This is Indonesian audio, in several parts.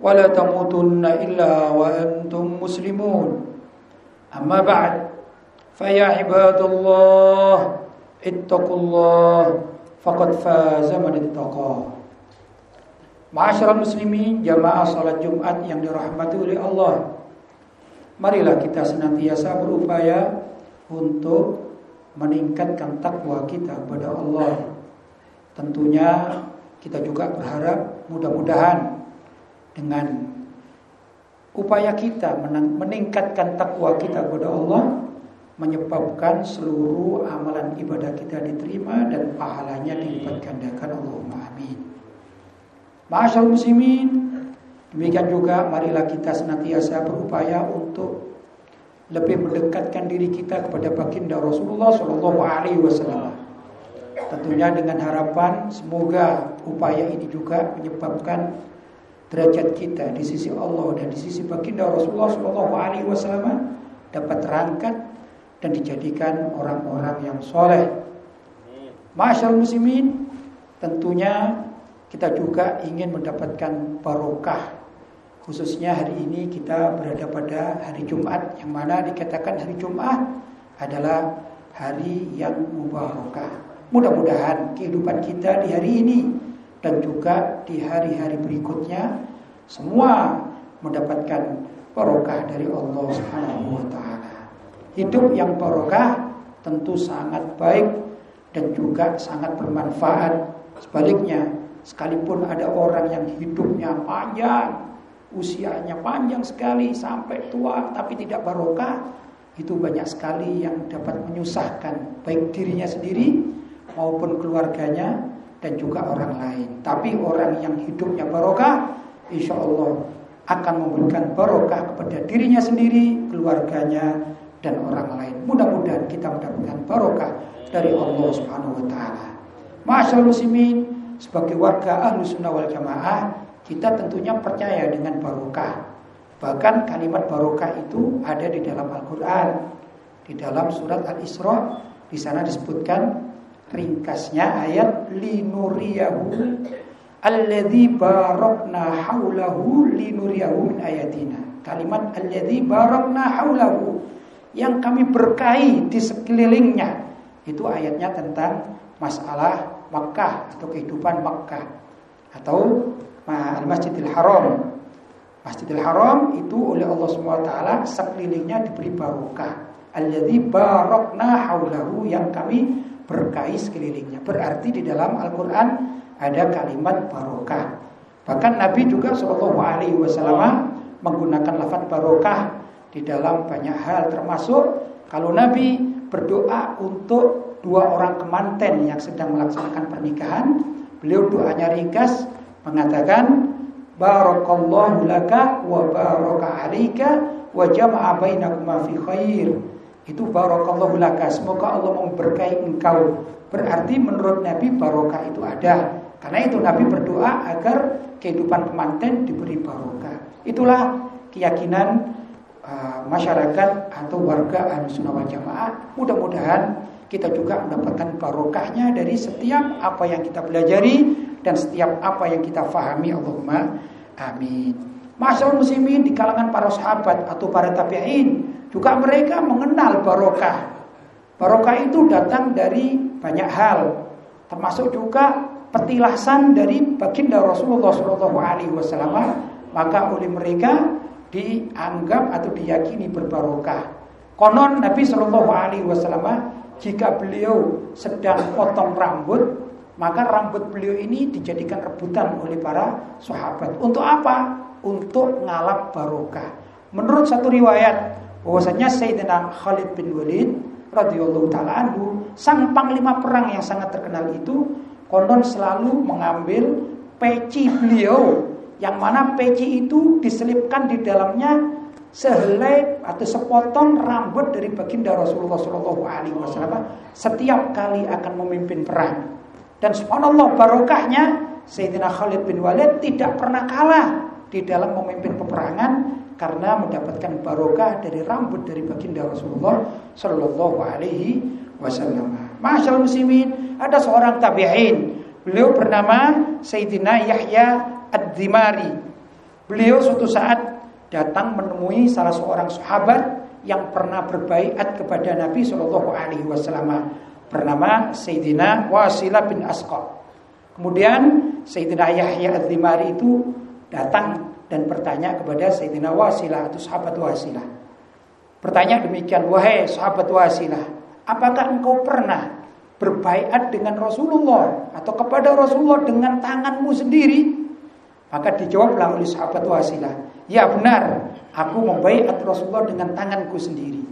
ولا تموتن إلا وأنتم مسلمون أما بعد فيا عباد الله اتقوا الله فقد فاز من اتقاه Ma'asyiral muslimin jamaah salat Jumat yang dirahmati oleh Allah Marilah kita senantiasa berupaya untuk meningkatkan takwa kita kepada Allah. Tentunya kita juga berharap mudah-mudahan dengan upaya kita meningkatkan takwa kita kepada Allah menyebabkan seluruh amalan ibadah kita diterima dan pahalanya dilipat gandakan Allahumma amin. Masyaallah muslimin, demikian juga marilah kita senantiasa berupaya untuk lebih mendekatkan diri kita kepada baginda Rasulullah Shallallahu Alaihi Wasallam. Tentunya dengan harapan semoga upaya ini juga menyebabkan derajat kita di sisi Allah dan di sisi baginda Rasulullah Shallallahu Alaihi Wasallam dapat terangkat dan dijadikan orang-orang yang soleh. Masyaallah muslimin, tentunya kita juga ingin mendapatkan barokah Khususnya hari ini kita berada pada hari Jumat yang mana dikatakan hari Jumat adalah hari yang mubarakah. Mudah-mudahan kehidupan kita di hari ini dan juga di hari-hari berikutnya semua mendapatkan barokah dari Allah Subhanahu wa taala. Hidup yang barokah tentu sangat baik dan juga sangat bermanfaat. Sebaliknya, sekalipun ada orang yang hidupnya panjang, usianya panjang sekali sampai tua tapi tidak barokah itu banyak sekali yang dapat menyusahkan baik dirinya sendiri maupun keluarganya dan juga orang lain. Tapi orang yang hidupnya barokah, insya Allah akan memberikan barokah kepada dirinya sendiri, keluarganya, dan orang lain. Mudah-mudahan kita mendapatkan barokah dari Allah Subhanahu Wa Taala. Allah sebagai warga ahlu sunnah wal jamaah kita tentunya percaya dengan barokah. Bahkan kalimat barokah itu ada di dalam Al-Qur'an. Di dalam surat Al-Isra di sana disebutkan ringkasnya ayat linuriyahu alladzi barakna haulahu linuriyahu min ayatina. Kalimat alladzi barakna haulahu yang kami berkahi di sekelilingnya. Itu ayatnya tentang masalah Makkah atau kehidupan Makkah atau Al-Masjidil Haram. Masjidil Haram itu oleh Allah SWT sekelilingnya diberi barokah. Alladzi barakna haulahu yang kami berkahi sekelilingnya. Berarti di dalam Al-Qur'an ada kalimat barokah. Bahkan Nabi juga wasallam menggunakan lafaz barokah di dalam banyak hal termasuk kalau Nabi berdoa untuk dua orang kemanten yang sedang melaksanakan pernikahan, beliau doanya ringkas mengatakan barakallahu laka wa baraka alayka wa jama'a bainakuma fi khair. Itu barakallahu laka. Semoga Allah memberkahi engkau. Berarti menurut Nabi barokah itu ada. Karena itu Nabi berdoa agar kehidupan kemanten diberi barokah. Itulah keyakinan uh, masyarakat atau warga Ahlussunnah wal Jamaah. Mudah-mudahan kita juga mendapatkan barokahnya dari setiap apa yang kita pelajari dan setiap apa yang kita fahami Allahumma amin. Masyaallah muslimin di kalangan para sahabat atau para tabi'in juga mereka mengenal barokah. Barokah itu datang dari banyak hal, termasuk juga petilasan dari baginda Rasulullah SAW. Maka oleh mereka dianggap atau diyakini berbarokah. Konon Nabi Shallallahu Alaihi jika beliau sedang potong rambut, maka rambut beliau ini dijadikan rebutan oleh para sahabat. Untuk apa? Untuk ngalap barokah. Menurut satu riwayat, bahwasanya Sayyidina Khalid bin Walid radhiyallahu taala anhu, sang panglima perang yang sangat terkenal itu konon selalu mengambil peci beliau yang mana peci itu diselipkan di dalamnya sehelai atau sepotong rambut dari baginda Rasulullah Shallallahu Alaihi Wasallam setiap kali akan memimpin perang. Dan subhanallah barokahnya Sayyidina Khalid bin Walid tidak pernah kalah di dalam memimpin peperangan karena mendapatkan barokah dari rambut dari baginda Rasulullah Shallallahu Alaihi Wasallam. Masya muslimin, ada seorang tabi'in. Beliau bernama Sayyidina Yahya Ad-Dimari. Beliau suatu saat datang menemui salah seorang sahabat yang pernah berbaiat kepada Nabi Shallallahu Alaihi Wasallam bernama Sayyidina Wasilah bin Asqa. Kemudian Sayyidina Yahya Ad-Dimari itu datang dan bertanya kepada Sayyidina Wasilah atau sahabat Wasilah. Bertanya demikian, wahai sahabat Wasilah, apakah engkau pernah berbaiat dengan Rasulullah atau kepada Rasulullah dengan tanganmu sendiri? Maka dijawablah oleh sahabat Wasilah, ya benar, aku membaiat Rasulullah dengan tanganku sendiri.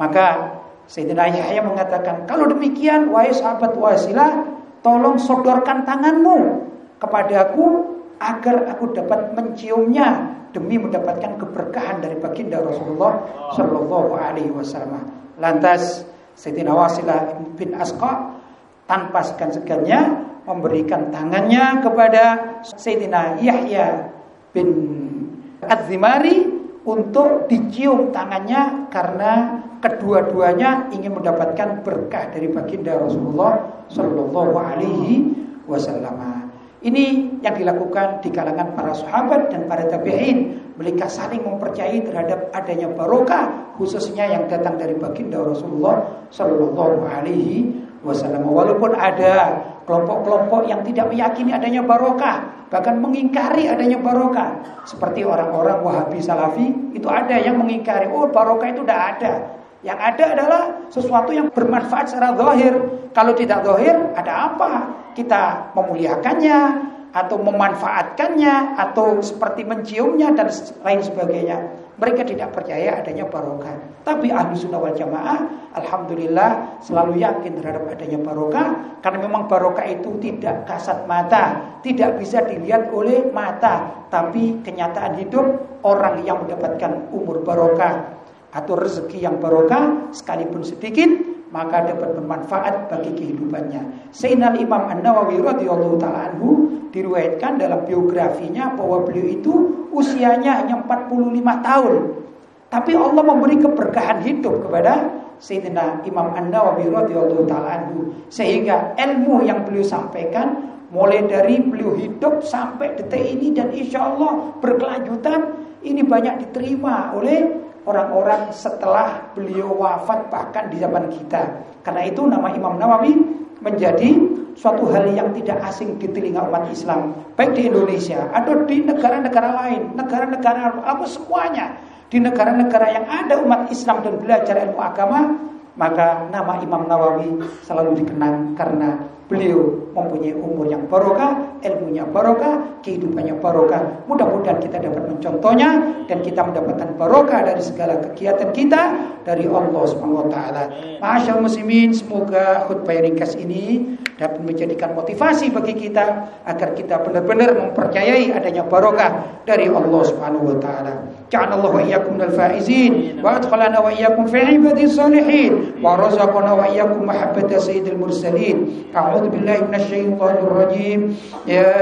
Maka Sayyidina Yahya mengatakan, kalau demikian, wahai sahabat Wasilah, tolong sodorkan tanganmu kepadaku agar aku dapat menciumnya demi mendapatkan keberkahan dari baginda Rasulullah Shallallahu Alaihi Wasallam. Lantas Sayyidina Wasilah bin Asqa tanpa segan-segannya memberikan tangannya kepada Sayyidina Yahya bin Adzimari untuk dicium tangannya karena kedua-duanya ingin mendapatkan berkah dari baginda Rasulullah Shallallahu Alaihi Wasallam. Ini yang dilakukan di kalangan para sahabat dan para tabi'in. Mereka saling mempercayai terhadap adanya barokah khususnya yang datang dari baginda Rasulullah Shallallahu Alaihi Wasallam. Walaupun ada kelompok-kelompok yang tidak meyakini adanya barokah, bahkan mengingkari adanya barokah, seperti orang-orang Wahabi Salafi itu ada yang mengingkari, oh barokah itu tidak ada. Yang ada adalah sesuatu yang bermanfaat secara zahir. Kalau tidak zahir, ada apa? Kita memuliakannya atau memanfaatkannya atau seperti menciumnya dan lain sebagainya. Mereka tidak percaya adanya barokah. Tapi ahli sunnah wal jamaah, alhamdulillah selalu yakin terhadap adanya barokah karena memang barokah itu tidak kasat mata, tidak bisa dilihat oleh mata, tapi kenyataan hidup orang yang mendapatkan umur barokah atau rezeki yang barokah sekalipun sedikit maka dapat bermanfaat bagi kehidupannya. Sayyidina Imam An-Nawawi radhiyallahu taala anhu diriwayatkan dalam biografinya bahwa beliau itu usianya hanya 45 tahun. Tapi Allah memberi keberkahan hidup kepada Sayyidina Imam An-Nawawi radhiyallahu taala anhu sehingga ilmu yang beliau sampaikan mulai dari beliau hidup sampai detik ini dan insya Allah berkelanjutan ini banyak diterima oleh orang-orang setelah beliau wafat bahkan di zaman kita. Karena itu nama Imam Nawawi menjadi suatu hal yang tidak asing di telinga umat Islam, baik di Indonesia atau di negara-negara lain, negara-negara apa semuanya. Di negara-negara yang ada umat Islam dan belajar ilmu agama, maka nama Imam Nawawi selalu dikenang karena beliau mempunyai umur yang barokah, ilmunya barokah, kehidupannya barokah. Mudah-mudahan kita dapat mencontohnya dan kita mendapatkan barokah dari segala kegiatan kita dari Allah Subhanahu wa taala. Masyaallah muslimin, semoga khutbah ringkas ini dapat menjadikan motivasi bagi kita agar kita benar-benar mempercayai adanya barokah dari Allah Subhanahu wa taala. Ja'alallahu wa iyyakum minal faizin wa adkhalana wa iyyakum fi ibadis salihin wa razaqana wa iyyakum mahabbata sayyidil mursalin. A'udzu billahi minasy الشيطان الرجيم. يا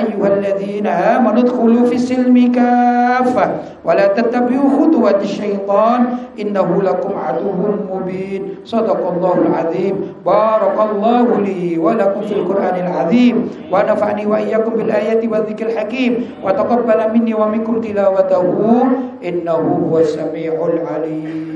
أيها الذين آمنوا ادخلوا في السلم كافة ولا تتبعوا خطوات الشيطان. إنه لكم عدو مبين. صدق الله العظيم. بارك الله لي ولكم في القرآن العظيم. ونفعني وإياكم بالآيات والذكر الحكيم. وتقبل مني ومنكم تلاوته. إنه هو السميع العليم.